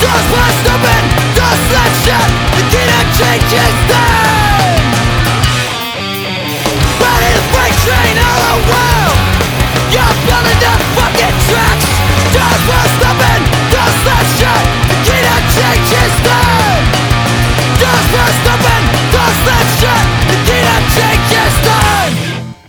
Doors passed open, doors left shut The key to change is there